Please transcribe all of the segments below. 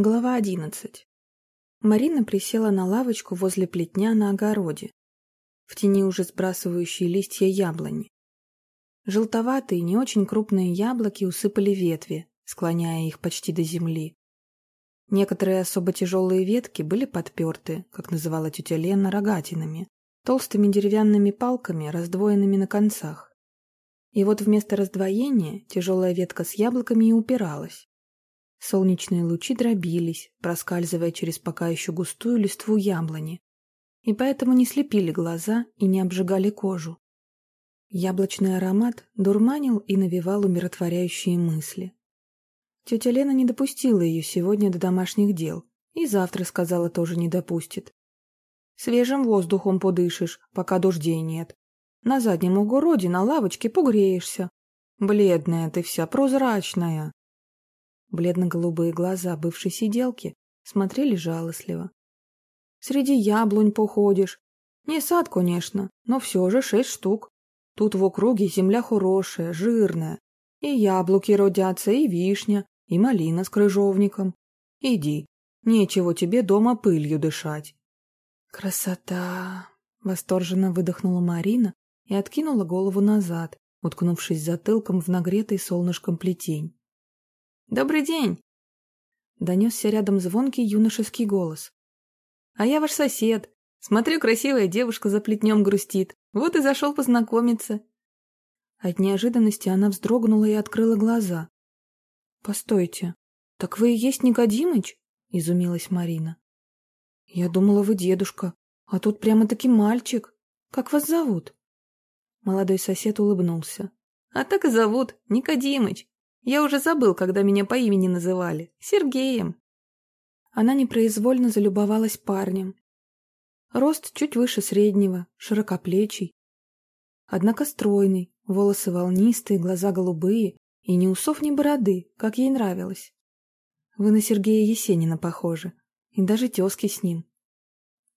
Глава одиннадцать. Марина присела на лавочку возле плетня на огороде, в тени уже сбрасывающие листья яблони. Желтоватые, не очень крупные яблоки усыпали ветви, склоняя их почти до земли. Некоторые особо тяжелые ветки были подперты, как называла тетя Лена, рогатинами, толстыми деревянными палками, раздвоенными на концах. И вот вместо раздвоения тяжелая ветка с яблоками и упиралась. Солнечные лучи дробились, проскальзывая через пока еще густую листву яблони, и поэтому не слепили глаза и не обжигали кожу. Яблочный аромат дурманил и навевал умиротворяющие мысли. Тетя Лена не допустила ее сегодня до домашних дел, и завтра, сказала, тоже не допустит. Свежим воздухом подышишь, пока дождей нет. На заднем огороде на лавочке погреешься. Бледная ты вся, прозрачная. Бледно-голубые глаза бывшей сиделки смотрели жалостливо. «Среди яблонь походишь. Не сад, конечно, но все же шесть штук. Тут в округе земля хорошая, жирная. И яблоки родятся, и вишня, и малина с крыжовником. Иди, нечего тебе дома пылью дышать». «Красота!» — восторженно выдохнула Марина и откинула голову назад, уткнувшись затылком в нагретый солнышком плетень. «Добрый день!» Донесся рядом звонкий юношеский голос. «А я ваш сосед. Смотрю, красивая девушка за плетнем грустит. Вот и зашел познакомиться». От неожиданности она вздрогнула и открыла глаза. «Постойте, так вы и есть Никодимыч?» — изумилась Марина. «Я думала, вы дедушка, а тут прямо-таки мальчик. Как вас зовут?» Молодой сосед улыбнулся. «А так и зовут, Никодимыч. Я уже забыл, когда меня по имени называли. Сергеем. Она непроизвольно залюбовалась парнем. Рост чуть выше среднего, широкоплечий. Однако стройный, волосы волнистые, глаза голубые и ни усов, ни бороды, как ей нравилось. Вы на Сергея Есенина похожи, и даже тезки с ним.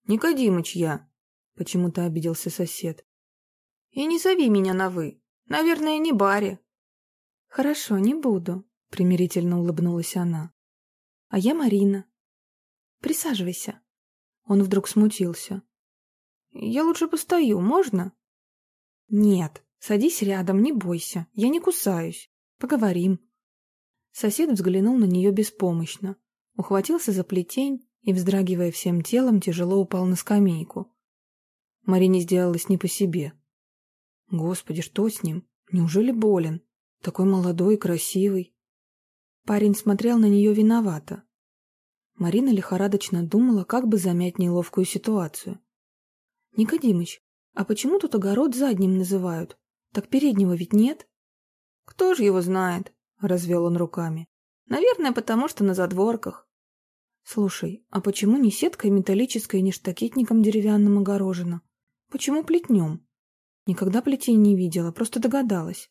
«Никодимыч я», — почему-то обиделся сосед. «И не зови меня на «вы». Наверное, не Барри, «Хорошо, не буду», — примирительно улыбнулась она. «А я Марина. Присаживайся». Он вдруг смутился. «Я лучше постою, можно?» «Нет, садись рядом, не бойся, я не кусаюсь. Поговорим». Сосед взглянул на нее беспомощно, ухватился за плетень и, вздрагивая всем телом, тяжело упал на скамейку. Марине сделалось не по себе. Господи, что с ним? Неужели болен? Такой молодой красивый. Парень смотрел на нее виновато. Марина лихорадочно думала, как бы замять неловкую ситуацию. «Никодимыч, а почему тут огород задним называют? Так переднего ведь нет?» «Кто же его знает?» — развел он руками. «Наверное, потому что на задворках». «Слушай, а почему не сеткой металлической, не штакетником деревянным огорожено? Почему плетнем? Никогда плетей не видела, просто догадалась.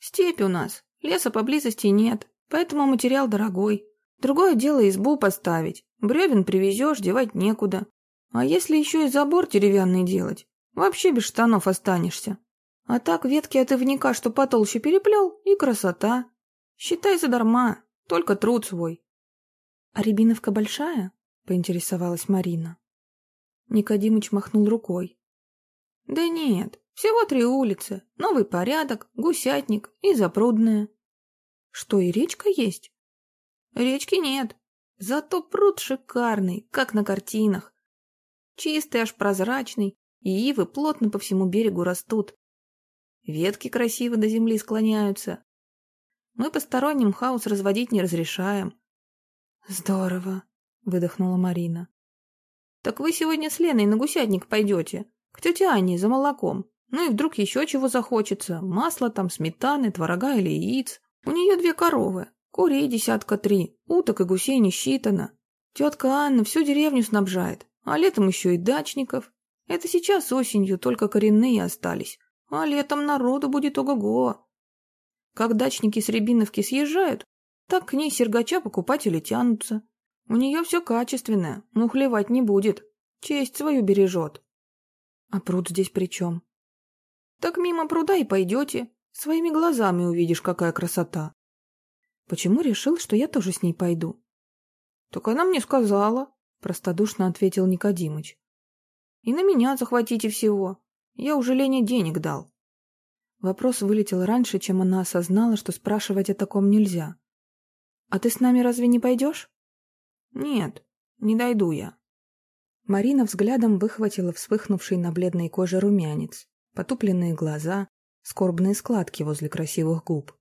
Степь у нас, леса поблизости нет, поэтому материал дорогой. Другое дело избу поставить, бревен привезешь, девать некуда. А если еще и забор деревянный делать, вообще без штанов останешься. А так ветки от ивника, что потолще переплел, и красота. Считай задарма, только труд свой. — А рябиновка большая? — поинтересовалась Марина. Никодимыч махнул рукой. — Да нет, всего три улицы, новый порядок, гусятник и запрудная. Что, и речка есть? Речки нет, зато пруд шикарный, как на картинах. Чистый, аж прозрачный, и ивы плотно по всему берегу растут. Ветки красиво до земли склоняются. Мы посторонним хаос разводить не разрешаем. Здорово, выдохнула Марина. Так вы сегодня с Леной на гусятник пойдете, к тете Анне за молоком. Ну и вдруг еще чего захочется. Масла там, сметаны, творога или яиц. У нее две коровы. Курей десятка три. Уток и гусей не считано. Тетка Анна всю деревню снабжает. А летом еще и дачников. Это сейчас осенью только коренные остались. А летом народу будет ого-го. Как дачники с Рябиновки съезжают, так к ней сергача покупатели тянутся. У нее все качественное, мухлевать не будет. Честь свою бережет. А пруд здесь при чем? Так мимо пруда и пойдете. Своими глазами увидишь, какая красота. Почему решил, что я тоже с ней пойду? Так она мне сказала, простодушно ответил Никодимыч. И на меня захватите всего. Я уже Лене денег дал. Вопрос вылетел раньше, чем она осознала, что спрашивать о таком нельзя. «А ты с нами разве не пойдешь?» «Нет, не дойду я». Марина взглядом выхватила вспыхнувший на бледной коже румянец, потупленные глаза, скорбные складки возле красивых губ.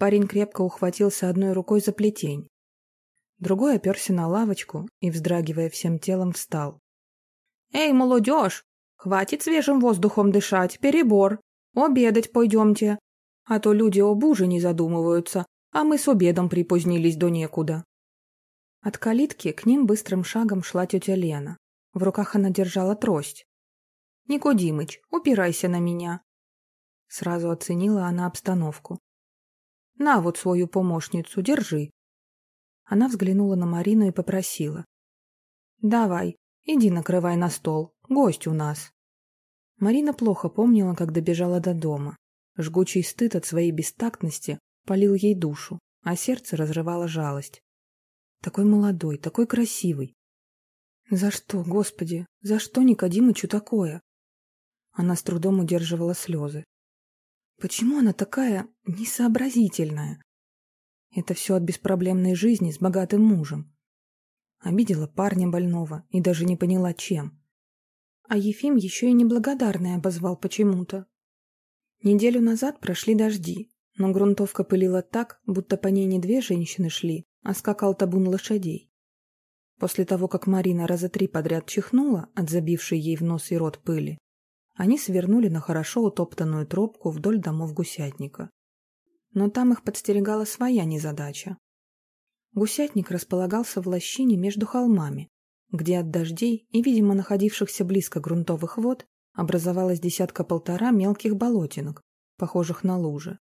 Парень крепко ухватился одной рукой за плетень. Другой оперся на лавочку и, вздрагивая всем телом, встал. «Эй, молодежь! Хватит свежим воздухом дышать, перебор! Обедать пойдемте! А то люди об ужине задумываются, а мы с обедом припозднились до некуда». От калитки к ним быстрым шагом шла тетя Лена. В руках она держала трость. «Никодимыч, упирайся на меня!» Сразу оценила она обстановку. На вот свою помощницу, держи. Она взглянула на Марину и попросила. Давай, иди накрывай на стол, гость у нас. Марина плохо помнила, как добежала до дома. Жгучий стыд от своей бестактности полил ей душу, а сердце разрывало жалость. Такой молодой, такой красивый. За что, Господи, за что Никодимычу такое? Она с трудом удерживала слезы. Почему она такая несообразительная? Это все от беспроблемной жизни с богатым мужем. Обидела парня больного и даже не поняла, чем. А Ефим еще и неблагодарный обозвал почему-то. Неделю назад прошли дожди, но грунтовка пылила так, будто по ней не две женщины шли, а скакал табун лошадей. После того, как Марина раза три подряд чихнула от забившей ей в нос и рот пыли, они свернули на хорошо утоптанную тропку вдоль домов гусятника. Но там их подстерегала своя незадача. Гусятник располагался в лощине между холмами, где от дождей и, видимо, находившихся близко грунтовых вод образовалась десятка-полтора мелких болотинок, похожих на лужи.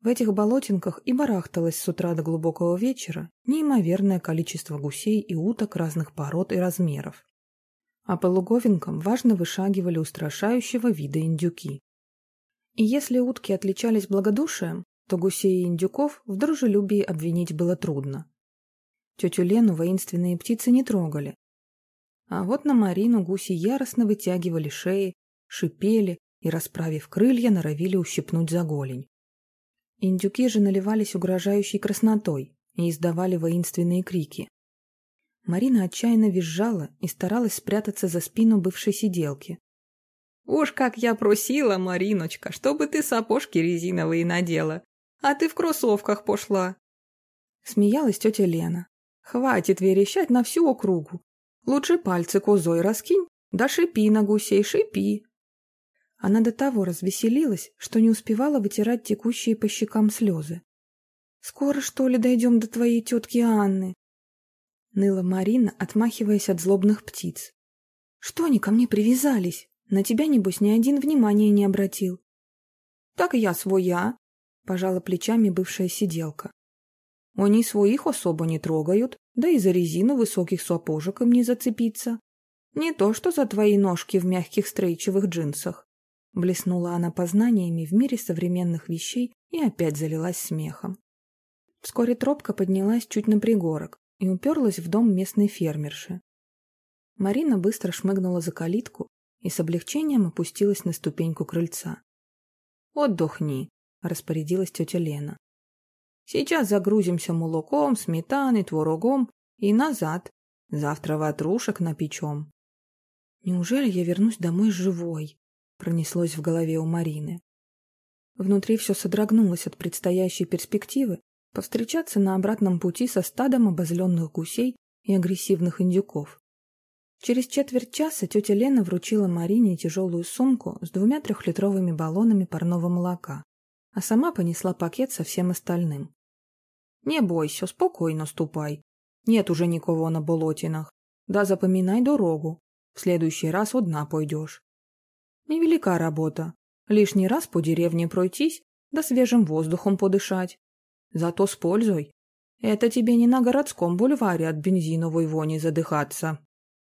В этих болотинках и барахталось с утра до глубокого вечера неимоверное количество гусей и уток разных пород и размеров а по луговинкам важно вышагивали устрашающего вида индюки. И если утки отличались благодушием, то гусей и индюков в дружелюбии обвинить было трудно. Тетю Лену воинственные птицы не трогали. А вот на Марину гуси яростно вытягивали шеи, шипели и, расправив крылья, норовили ущипнуть за голень. Индюки же наливались угрожающей краснотой и издавали воинственные крики. Марина отчаянно визжала и старалась спрятаться за спину бывшей сиделки. «Уж как я просила, Мариночка, чтобы ты сапожки резиновые надела, а ты в кроссовках пошла!» Смеялась тетя Лена. «Хватит верещать на всю округу. Лучше пальцы козой раскинь, да шипи на гусей, шипи!» Она до того развеселилась, что не успевала вытирать текущие по щекам слезы. «Скоро, что ли, дойдем до твоей тетки Анны?» Ныла Марина, отмахиваясь от злобных птиц. «Что они ко мне привязались? На тебя, небось, ни один внимания не обратил». «Так я своя», — пожала плечами бывшая сиделка. «Они своих особо не трогают, да и за резину высоких сапожек им не зацепиться. Не то, что за твои ножки в мягких стрейчевых джинсах». Блеснула она познаниями в мире современных вещей и опять залилась смехом. Вскоре тропка поднялась чуть на пригорок, и уперлась в дом местной фермерши. Марина быстро шмыгнула за калитку и с облегчением опустилась на ступеньку крыльца. «Отдохни», — распорядилась тетя Лена. «Сейчас загрузимся молоком, сметаной, творогом и назад. Завтра ватрушек напечем». «Неужели я вернусь домой живой?» — пронеслось в голове у Марины. Внутри все содрогнулось от предстоящей перспективы, повстречаться на обратном пути со стадом обозленных гусей и агрессивных индюков. Через четверть часа тетя Лена вручила Марине тяжелую сумку с двумя трехлитровыми баллонами парного молока, а сама понесла пакет со всем остальным. «Не бойся, спокойно ступай. Нет уже никого на болотинах. Да запоминай дорогу. В следующий раз одна пойдешь. Невелика работа. Лишний раз по деревне пройтись, да свежим воздухом подышать. Зато с пользой. Это тебе не на городском бульваре от бензиновой вони задыхаться.